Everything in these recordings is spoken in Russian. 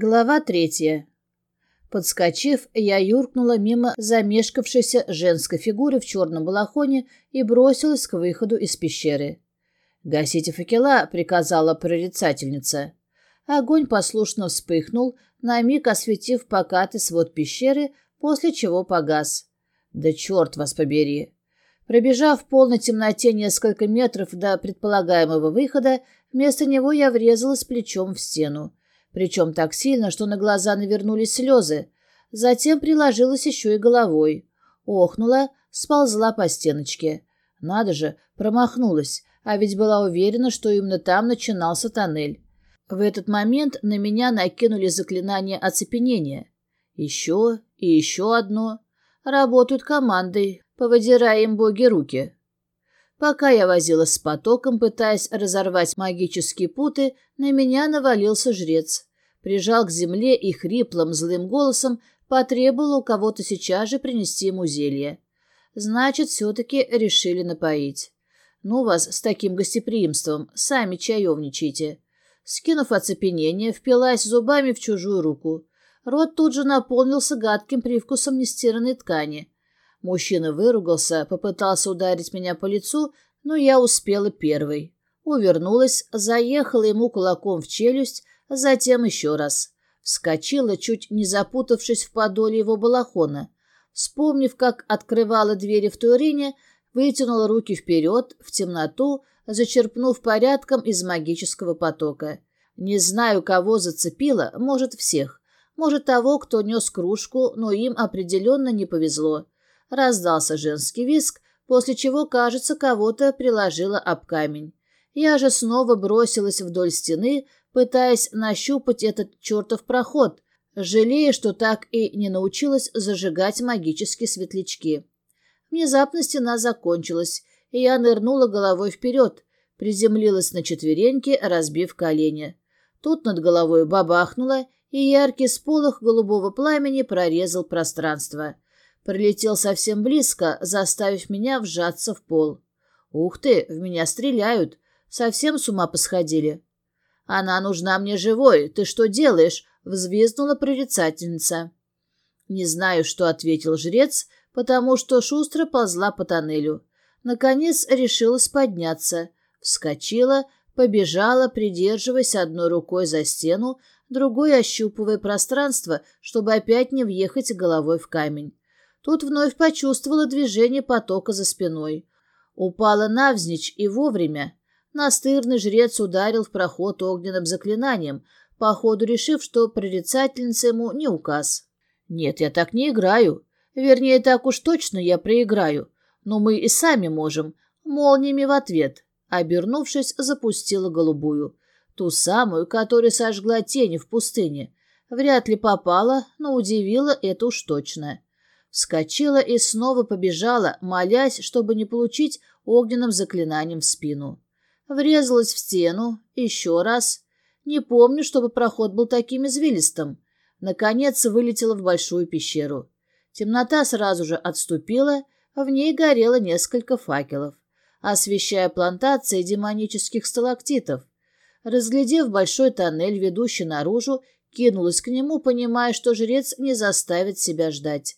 Глава третья. Подскочив, я юркнула мимо замешкавшейся женской фигуры в черном балахоне и бросилась к выходу из пещеры. «Гасите факела», — приказала прорицательница. Огонь послушно вспыхнул, на миг осветив покатый свод пещеры, после чего погас. «Да черт вас побери!» Пробежав в полной темноте несколько метров до предполагаемого выхода, вместо него я врезалась плечом в стену причем так сильно, что на глаза навернулись слезы. Затем приложилась еще и головой. Охнула, сползла по стеночке. Надо же, промахнулась, а ведь была уверена, что именно там начинался тоннель. В этот момент на меня накинули заклинание оцепенения. Еще и еще одно. Работают командой, повыдирая им боги руки. Пока я возилась с потоком, пытаясь разорвать магические путы, на меня навалился жрец. Прижал к земле и хриплым злым голосом потребовал у кого-то сейчас же принести ему зелье. Значит, все-таки решили напоить. Ну вас с таким гостеприимством, сами чаевничайте. Скинув оцепенение, впилась зубами в чужую руку. Рот тут же наполнился гадким привкусом нестиранной ткани. Мужчина выругался, попытался ударить меня по лицу, но я успела первой. Увернулась, заехала ему кулаком в челюсть, затем еще раз. Вскочила, чуть не запутавшись в подоле его балахона. Вспомнив, как открывала двери в Турине, вытянула руки вперед, в темноту, зачерпнув порядком из магического потока. Не знаю, кого зацепила, может, всех. Может, того, кто нес кружку, но им определенно не повезло. Раздался женский виск, после чего, кажется, кого-то приложила об камень. Я же снова бросилась вдоль стены, пытаясь нащупать этот чертов проход, жалея, что так и не научилась зажигать магические светлячки. Внезапно стена закончилась, и я нырнула головой вперед, приземлилась на четвереньки, разбив колени. Тут над головой бабахнуло, и яркий сполох голубого пламени прорезал пространство — Прилетел совсем близко, заставив меня вжаться в пол. «Ух ты, в меня стреляют! Совсем с ума посходили!» «Она нужна мне живой! Ты что делаешь?» — взвизгнула прорицательница. Не знаю, что ответил жрец, потому что шустро ползла по тоннелю. Наконец решилась подняться. Вскочила, побежала, придерживаясь одной рукой за стену, другой ощупывая пространство, чтобы опять не въехать головой в камень. Тут вновь почувствовала движение потока за спиной. Упала навзничь и вовремя. Настырный жрец ударил в проход огненным заклинанием, походу решив, что прорицательница ему не указ. «Нет, я так не играю. Вернее, так уж точно я проиграю. Но мы и сами можем. Молниями в ответ». Обернувшись, запустила голубую. Ту самую, которая сожгла тени в пустыне. Вряд ли попала, но удивила это уж точно. Вскочила и снова побежала, молясь, чтобы не получить огненным заклинанием в спину. Врезалась в стену, еще раз. Не помню, чтобы проход был таким извилистым. Наконец вылетела в большую пещеру. Темнота сразу же отступила, в ней горело несколько факелов, освещая плантации демонических сталактитов. Разглядев большой тоннель, ведущий наружу, кинулась к нему, понимая, что жрец не заставит себя ждать.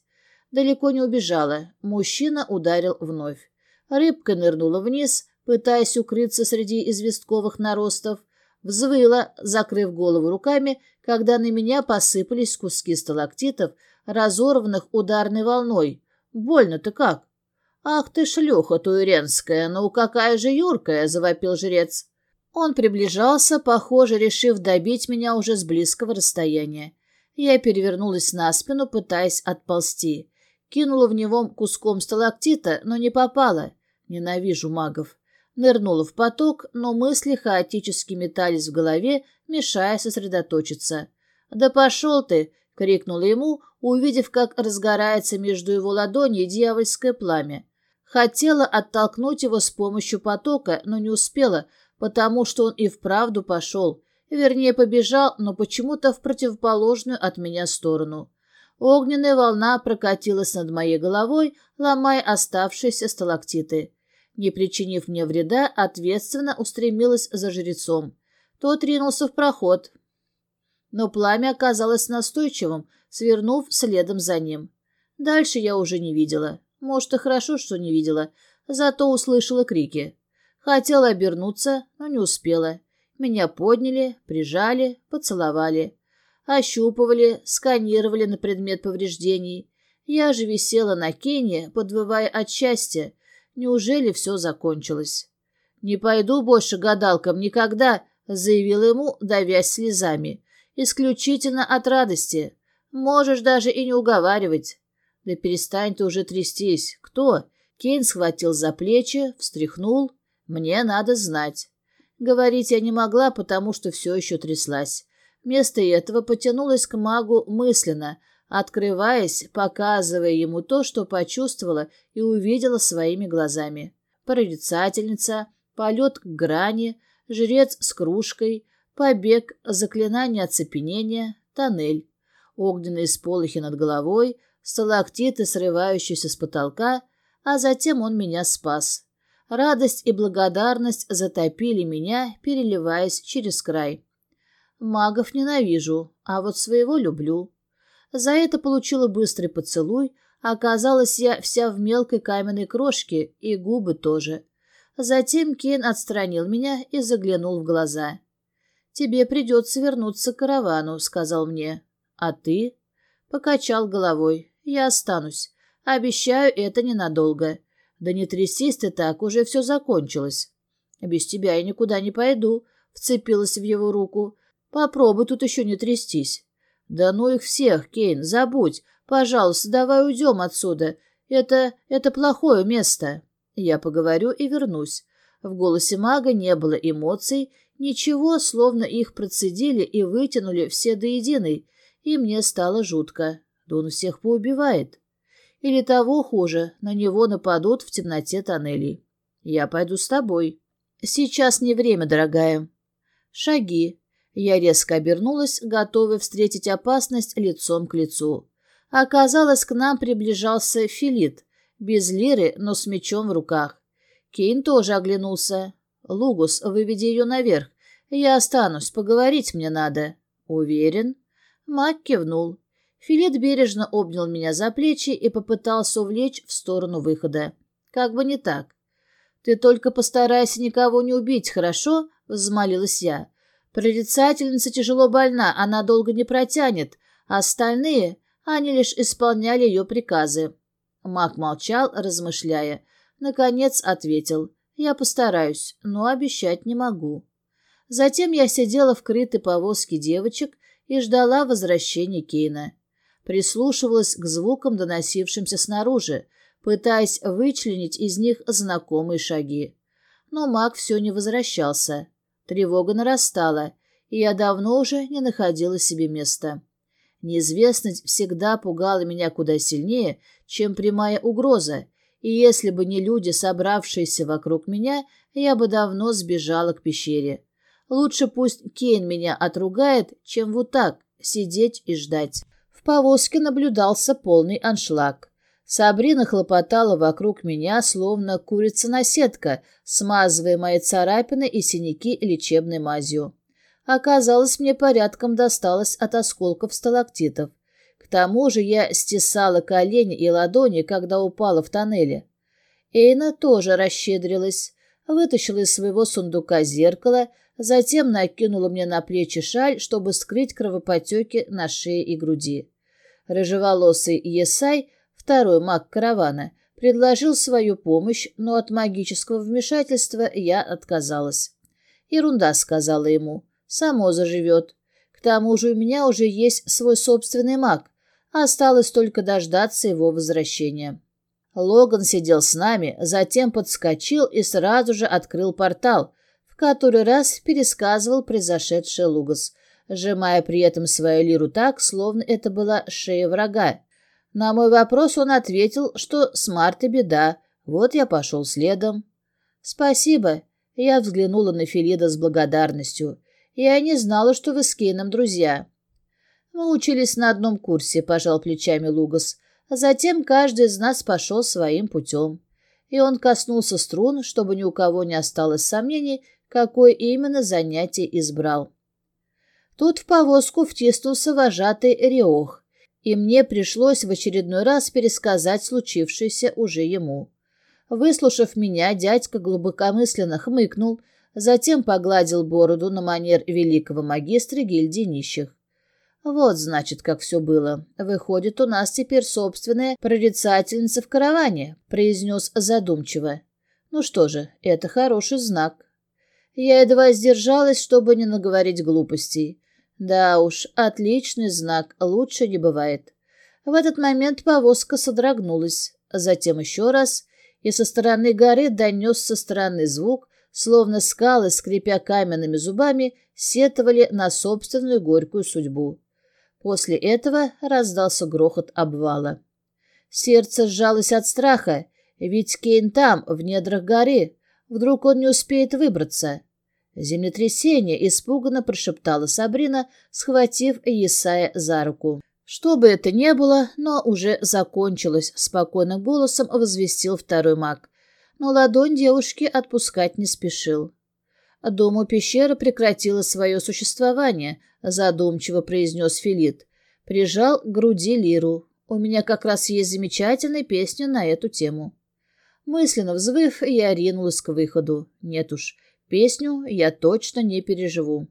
Далеко не убежала. Мужчина ударил вновь. Рыбка нырнула вниз, пытаясь укрыться среди известковых наростов. Взвыла, закрыв голову руками, когда на меня посыпались куски сталактитов, разорванных ударной волной. Больно-то как? «Ах ты шлюха туиренская, ну какая же юркая!» — завопил жрец. Он приближался, похоже, решив добить меня уже с близкого расстояния. Я перевернулась на спину, пытаясь отползти. Кинула в него куском сталактита, но не попала. Ненавижу магов. Нырнула в поток, но мысли хаотически метались в голове, мешая сосредоточиться. «Да пошел ты!» — крикнула ему, увидев, как разгорается между его ладоней дьявольское пламя. Хотела оттолкнуть его с помощью потока, но не успела, потому что он и вправду пошел. Вернее, побежал, но почему-то в противоположную от меня сторону. Огненная волна прокатилась над моей головой, ломая оставшиеся сталактиты. Не причинив мне вреда, ответственно устремилась за жрецом. Тот ринулся в проход. но пламя оказалось настойчивым, свернув следом за ним. Дальше я уже не видела. Может, и хорошо, что не видела, зато услышала крики. Хотела обернуться, но не успела. Меня подняли, прижали, поцеловали. Ощупывали, сканировали на предмет повреждений. Я же висела на Кене, подвывая от счастья. Неужели все закончилось? «Не пойду больше гадалкам никогда», — заявил ему, давясь слезами. «Исключительно от радости. Можешь даже и не уговаривать». «Да перестань ты уже трястись. Кто?» Кейн схватил за плечи, встряхнул. «Мне надо знать». Говорить я не могла, потому что все еще тряслась. Вместо этого потянулась к магу мысленно, открываясь, показывая ему то, что почувствовала и увидела своими глазами. Прорицательница, полет к грани, жрец с кружкой, побег, заклинание оцепенения, тоннель, огненные сполохи над головой, сталактиты, срывающиеся с потолка, а затем он меня спас. Радость и благодарность затопили меня, переливаясь через край. Магов ненавижу, а вот своего люблю. За это получила быстрый поцелуй, оказалась я вся в мелкой каменной крошке, и губы тоже. Затем Кен отстранил меня и заглянул в глаза. «Тебе придется вернуться к каравану», — сказал мне. «А ты?» Покачал головой. «Я останусь. Обещаю, это ненадолго. Да не трясись ты так, уже все закончилось». «Без тебя я никуда не пойду», — вцепилась в его руку. «Попробуй тут еще не трястись». «Да ну их всех, Кейн, забудь. Пожалуйста, давай уйдем отсюда. Это... это плохое место». Я поговорю и вернусь. В голосе мага не было эмоций, ничего, словно их процедили и вытянули все до единой, и мне стало жутко. Да он всех поубивает. Или того хуже, на него нападут в темноте тоннелей. Я пойду с тобой. Сейчас не время, дорогая. Шаги. Я резко обернулась, готовая встретить опасность лицом к лицу. Оказалось, к нам приближался Филит, без лиры, но с мечом в руках. Кейн тоже оглянулся. «Лугус, выведи ее наверх. Я останусь, поговорить мне надо». «Уверен?» Мак кивнул. Филит бережно обнял меня за плечи и попытался увлечь в сторону выхода. Как бы не так. «Ты только постарайся никого не убить, хорошо?» — взмолилась я. «Прорицательница тяжело больна, она долго не протянет, а остальные, они лишь исполняли ее приказы». Мак молчал, размышляя. Наконец ответил. «Я постараюсь, но обещать не могу». Затем я сидела в крытой повозке девочек и ждала возвращения Кейна. Прислушивалась к звукам, доносившимся снаружи, пытаясь вычленить из них знакомые шаги. Но маг все не возвращался. Тревога нарастала, и я давно уже не находила себе места. Неизвестность всегда пугала меня куда сильнее, чем прямая угроза, и если бы не люди, собравшиеся вокруг меня, я бы давно сбежала к пещере. Лучше пусть Кейн меня отругает, чем вот так сидеть и ждать. В повозке наблюдался полный аншлаг. Сабрина хлопотала вокруг меня, словно курица-наседка, смазывая мои царапины и синяки лечебной мазью. Оказалось, мне порядком досталось от осколков сталактитов. К тому же я стесала колени и ладони, когда упала в тоннеле. Эйна тоже расщедрилась, вытащила из своего сундука зеркало, затем накинула мне на плечи шаль, чтобы скрыть кровопотеки на шее и груди. Рыжеволосый Есай, второй маг каравана, предложил свою помощь, но от магического вмешательства я отказалась. «Ерунда», — сказала ему. Само заживет. К тому же у меня уже есть свой собственный маг. Осталось только дождаться его возвращения. Логан сидел с нами, затем подскочил и сразу же открыл портал, в который раз пересказывал произошедшее Лугас, сжимая при этом свою лиру так, словно это была шея врага. На мой вопрос он ответил, что с Мартой беда, вот я пошел следом. «Спасибо», — я взглянула на Филида с благодарностью. Я не знала, что вы с Кейном друзья. Мы учились на одном курсе, пожал плечами Лугас. Затем каждый из нас пошел своим путем. И он коснулся струн, чтобы ни у кого не осталось сомнений, какое именно занятие избрал. Тут в повозку втиснулся вожатый Риох, и мне пришлось в очередной раз пересказать случившееся уже ему. Выслушав меня, дядька глубокомысленно хмыкнул, затем погладил бороду на манер великого магистра гильдии нищих. Вот, значит, как все было. Выходит, у нас теперь собственная прорицательница в караване, произнес задумчиво. Ну что же, это хороший знак. Я едва сдержалась, чтобы не наговорить глупостей. Да уж, отличный знак, лучше не бывает. В этот момент повозка содрогнулась, затем еще раз, и со стороны горы донесся странный звук, словно скалы, скрипя каменными зубами, сетовали на собственную горькую судьбу. После этого раздался грохот обвала. Сердце сжалось от страха, ведь Кейн там, в недрах горы. Вдруг он не успеет выбраться. Землетрясение испуганно прошептала Сабрина, схватив Есая за руку. Что бы это ни было, но уже закончилось, спокойным голосом возвестил второй маг. Но ладонь девушки отпускать не спешил. Думаю, пещера прекратила свое существование, задумчиво произнес Филит. Прижал к груди лиру. У меня как раз есть замечательная песня на эту тему. Мысленно взвыв, я ринулась к выходу. Нет уж, песню я точно не переживу.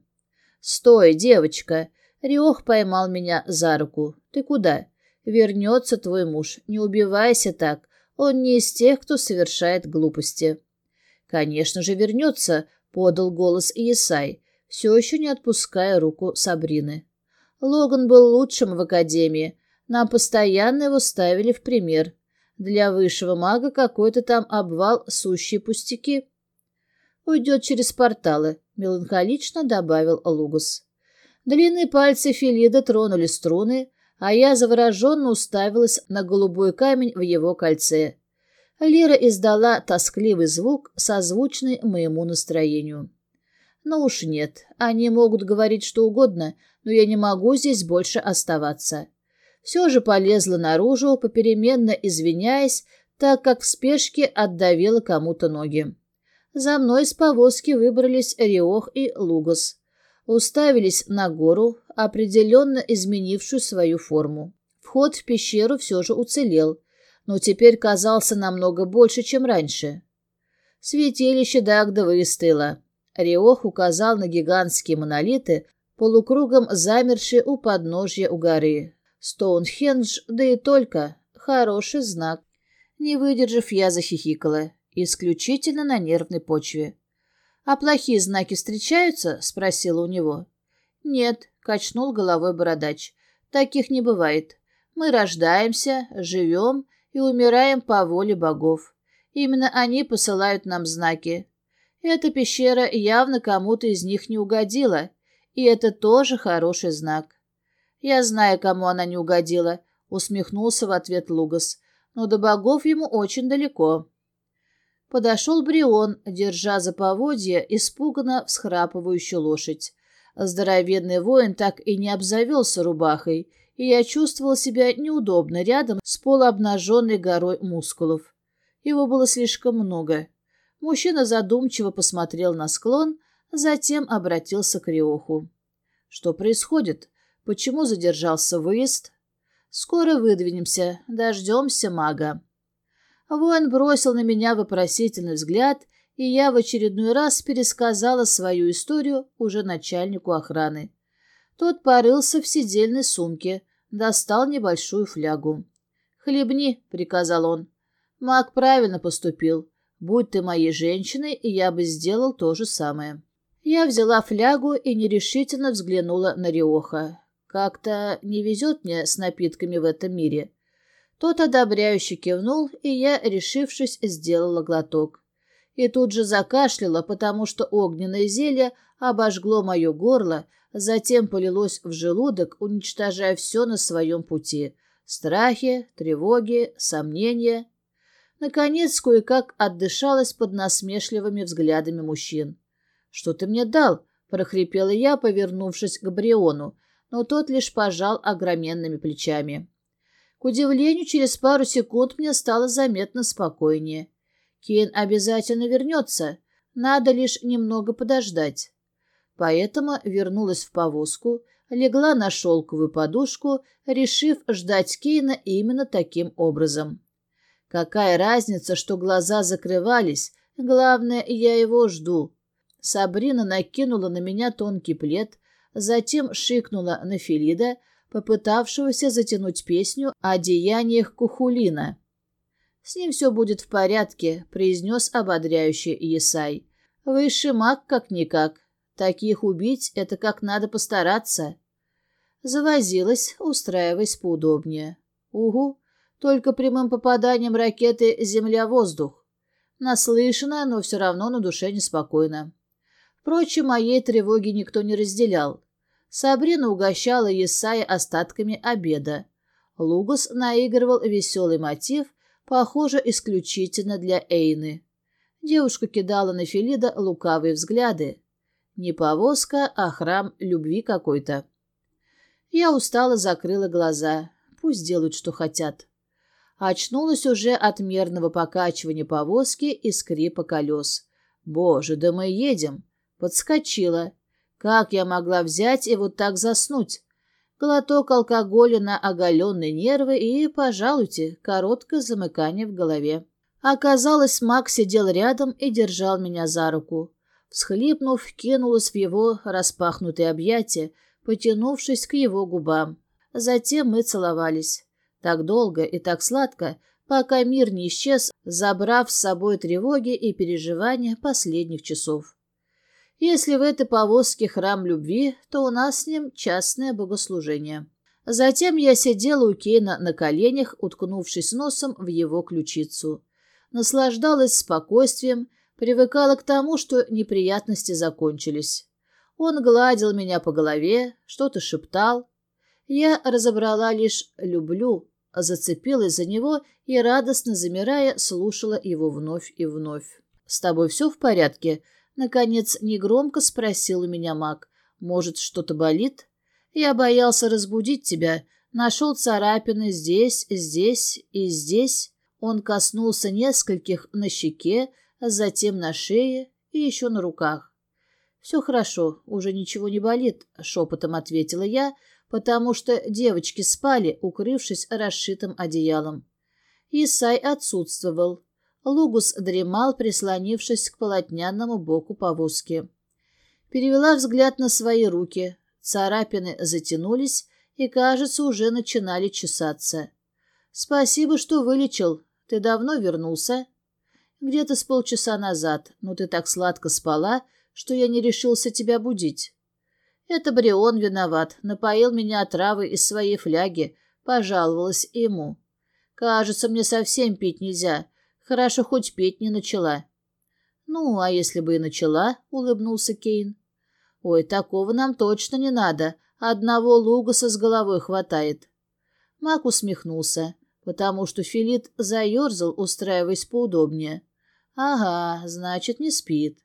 «Стой, девочка!» Риох поймал меня за руку. «Ты куда?» «Вернется твой муж. Не убивайся так. Он не из тех, кто совершает глупости». «Конечно же вернется», — подал голос Иесай, все еще не отпуская руку Сабрины. Логан был лучшим в академии. Нам постоянно его ставили в пример. Для высшего мага какой-то там обвал сущие пустяки. Уйдет через порталы, меланхолично добавил Лугус. Длинные пальцы Филида тронули струны, а я завороженно уставилась на голубой камень в его кольце. Лира издала тоскливый звук, созвучный моему настроению. Но уж нет, они могут говорить что угодно, но я не могу здесь больше оставаться. Все же полезла наружу, попеременно извиняясь, так как в спешке отдавила кому-то ноги. За мной с повозки выбрались Риох и Лугас. Уставились на гору, определенно изменившую свою форму. Вход в пещеру все же уцелел, но теперь казался намного больше, чем раньше. Святилище Дагда выстояло. Риох указал на гигантские монолиты, полукругом замершие у подножья у горы. Стоунхендж, да и только. Хороший знак. Не выдержав, я захихикала. Исключительно на нервной почве. «А плохие знаки встречаются?» — спросила у него. «Нет», — качнул головой бородач. «Таких не бывает. Мы рождаемся, живем и умираем по воле богов. Именно они посылают нам знаки. Эта пещера явно кому-то из них не угодила, и это тоже хороший знак. Я знаю, кому она не угодила, усмехнулся в ответ Лугас, но до богов ему очень далеко. Подошел Брион, держа за поводья испуганно всхрапывающую лошадь. Здоровенный воин так и не обзавелся рубахой, и я чувствовал себя неудобно рядом с полуобнаженной горой мускулов. Его было слишком много. Мужчина задумчиво посмотрел на склон, затем обратился к Риоху. «Что происходит? Почему задержался выезд?» «Скоро выдвинемся. Дождемся мага». Воин бросил на меня вопросительный взгляд, и я в очередной раз пересказала свою историю уже начальнику охраны. Тот порылся в сидельной сумке, достал небольшую флягу. «Хлебни», — приказал он. Маг правильно поступил. Будь ты моей женщиной, я бы сделал то же самое. Я взяла флягу и нерешительно взглянула на Риоха. Как-то не везет мне с напитками в этом мире. Тот одобряюще кивнул, и я, решившись, сделала глоток. И тут же закашляла, потому что огненное зелье обожгло мое горло, затем полилось в желудок, уничтожая все на своем пути. Страхи, тревоги, сомнения. Наконец, кое-как отдышалась под насмешливыми взглядами мужчин. «Что ты мне дал?» — прохрипела я, повернувшись к Бриону, но тот лишь пожал огроменными плечами. К удивлению, через пару секунд мне стало заметно спокойнее. Кейн обязательно вернется, надо лишь немного подождать. Поэтому вернулась в повозку, легла на шелковую подушку, решив ждать Кейна именно таким образом. Какая разница, что глаза закрывались, главное, я его жду. Сабрина накинула на меня тонкий плед, затем шикнула на Филида, попытавшегося затянуть песню о деяниях Кухулина. «С ним все будет в порядке», — произнес ободряющий Есай. «Высший маг как-никак. Таких убить — это как надо постараться». Завозилась, устраиваясь поудобнее. «Угу, только прямым попаданием ракеты земля-воздух. Наслышано, но все равно на душе неспокойно. Впрочем, моей тревоги никто не разделял. Сабрина угощала Есая остатками обеда. Лугас наигрывал веселый мотив, похоже, исключительно для Эйны. Девушка кидала на Филида лукавые взгляды. Не повозка, а храм любви какой-то. Я устало закрыла глаза. Пусть делают, что хотят. Очнулась уже от мерного покачивания повозки и скрипа колес. «Боже, да мы едем!» Подскочила. Как я могла взять и вот так заснуть? Глоток алкоголя на оголенные нервы и, пожалуйте, короткое замыкание в голове. Оказалось, Мак сидел рядом и держал меня за руку. Всхлипнув, кинулась в его распахнутые объятия, потянувшись к его губам. Затем мы целовались. Так долго и так сладко, пока мир не исчез, забрав с собой тревоги и переживания последних часов. Если в этой повозке храм любви, то у нас с ним частное богослужение. Затем я сидела у Кейна на коленях, уткнувшись носом в его ключицу. Наслаждалась спокойствием, привыкала к тому, что неприятности закончились. Он гладил меня по голове, что-то шептал. Я разобрала лишь «люблю», зацепилась за него и, радостно замирая, слушала его вновь и вновь. «С тобой все в порядке?» Наконец, негромко спросил у меня маг. «Может, что-то болит?» «Я боялся разбудить тебя. Нашел царапины здесь, здесь и здесь». Он коснулся нескольких на щеке, затем на шее и еще на руках. «Все хорошо, уже ничего не болит», — шепотом ответила я, потому что девочки спали, укрывшись расшитым одеялом. Исай отсутствовал. Лугус дремал, прислонившись к полотняному боку повозки. Перевела взгляд на свои руки. Царапины затянулись и, кажется, уже начинали чесаться. «Спасибо, что вылечил. Ты давно вернулся?» «Где-то с полчаса назад, но ты так сладко спала, что я не решился тебя будить». «Это Брион виноват, напоил меня отравой из своей фляги», — пожаловалась ему. «Кажется, мне совсем пить нельзя, Хорошо, хоть петь не начала. «Ну, а если бы и начала?» — улыбнулся Кейн. «Ой, такого нам точно не надо. Одного Лугаса с головой хватает». Мак усмехнулся, потому что Филит заерзал, устраиваясь поудобнее. «Ага, значит, не спит.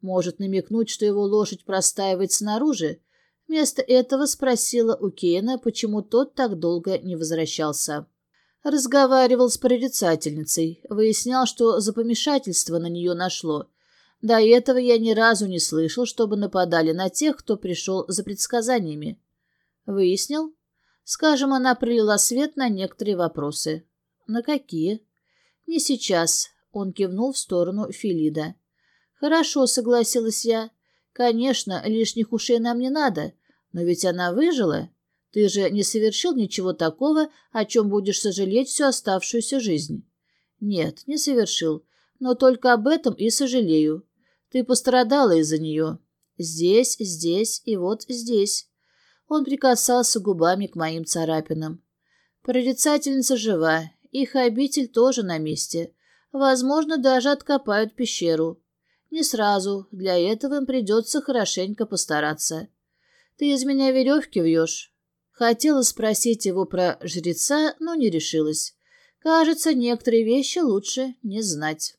Может намекнуть, что его лошадь простаивает снаружи?» Вместо этого спросила у Кейна, почему тот так долго не возвращался. Разговаривал с прорицательницей, выяснял, что за помешательство на нее нашло. До этого я ни разу не слышал, чтобы нападали на тех, кто пришел за предсказаниями. Выяснил? Скажем, она пролила свет на некоторые вопросы. На какие? Не сейчас. Он кивнул в сторону Филида. Хорошо, согласилась я. Конечно, лишних ушей нам не надо, но ведь она выжила. Ты же не совершил ничего такого, о чем будешь сожалеть всю оставшуюся жизнь. Нет, не совершил, но только об этом и сожалею. Ты пострадала из-за нее. Здесь, здесь и вот здесь. Он прикасался губами к моим царапинам. Прорицательница жива, их обитель тоже на месте. Возможно, даже откопают пещеру. Не сразу, для этого им придется хорошенько постараться. Ты из меня веревки вьешь. Хотела спросить его про жреца, но не решилась. Кажется, некоторые вещи лучше не знать.